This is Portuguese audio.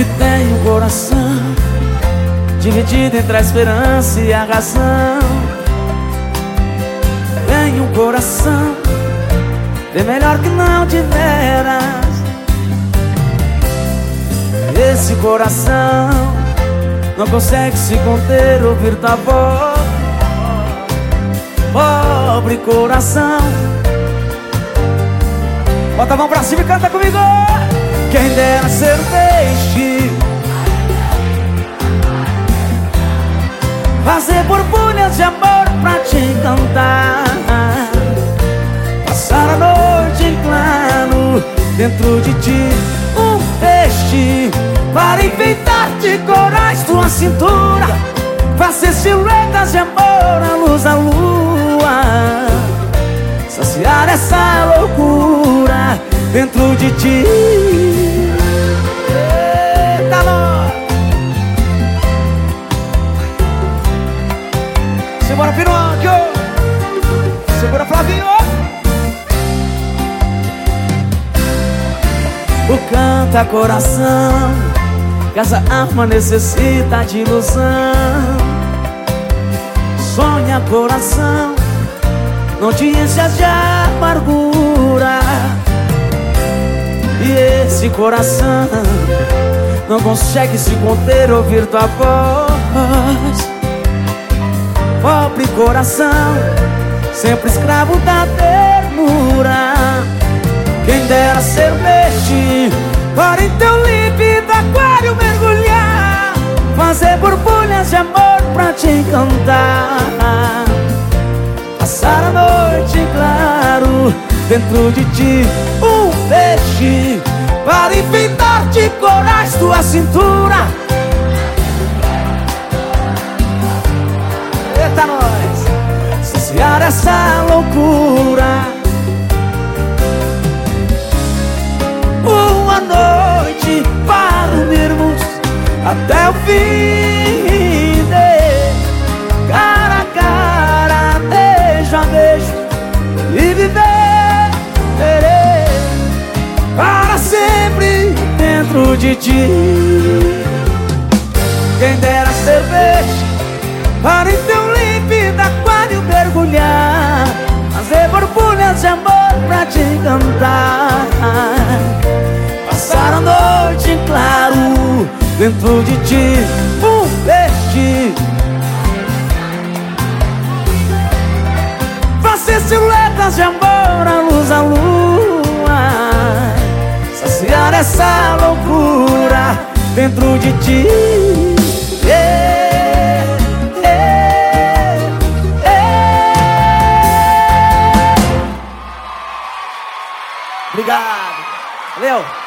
E tem um coração dividido entre a esperança e a razão. Tem um coração bem melhor que não tiveras. Esse coração não consegue se conter, ouvir tua voz Pobre coração Bota a mão pra cima e canta comigo Quem dera ser um peixe Fazer borbulhas de amor pra te encantar. Passar a noite em claro Dentro de ti um peixe. Para enfeitar de corais tua cintura. Fazer silhuetas de amor à luz da lua. Saciar essa loucura dentro de ti Canta coração Que essa alma necessita de ilusão. Sonha coração Não te enchas de amargura. E esse coração Não consegue se conter ouvir tua voz. Pobre coração Sempre escravo da ternura. Quem dera ser Para em teu límpido aquário mergulhar Fazer borbulhas de amor pra te encantar. Passar a noite claro Dentro de ti um peixe Para enfeitar de corais tua cintura. Eita nós Saciar essa loucura dentro de ti. Quem dera peixe para em teu límpido aquário mergulhar, fazer borbulhas de amor pra te encantar. Passar a noite em claro dentro de ti, um peixe silhuetas de amor dentro de ti. É, é, é. Obrigado, valeu!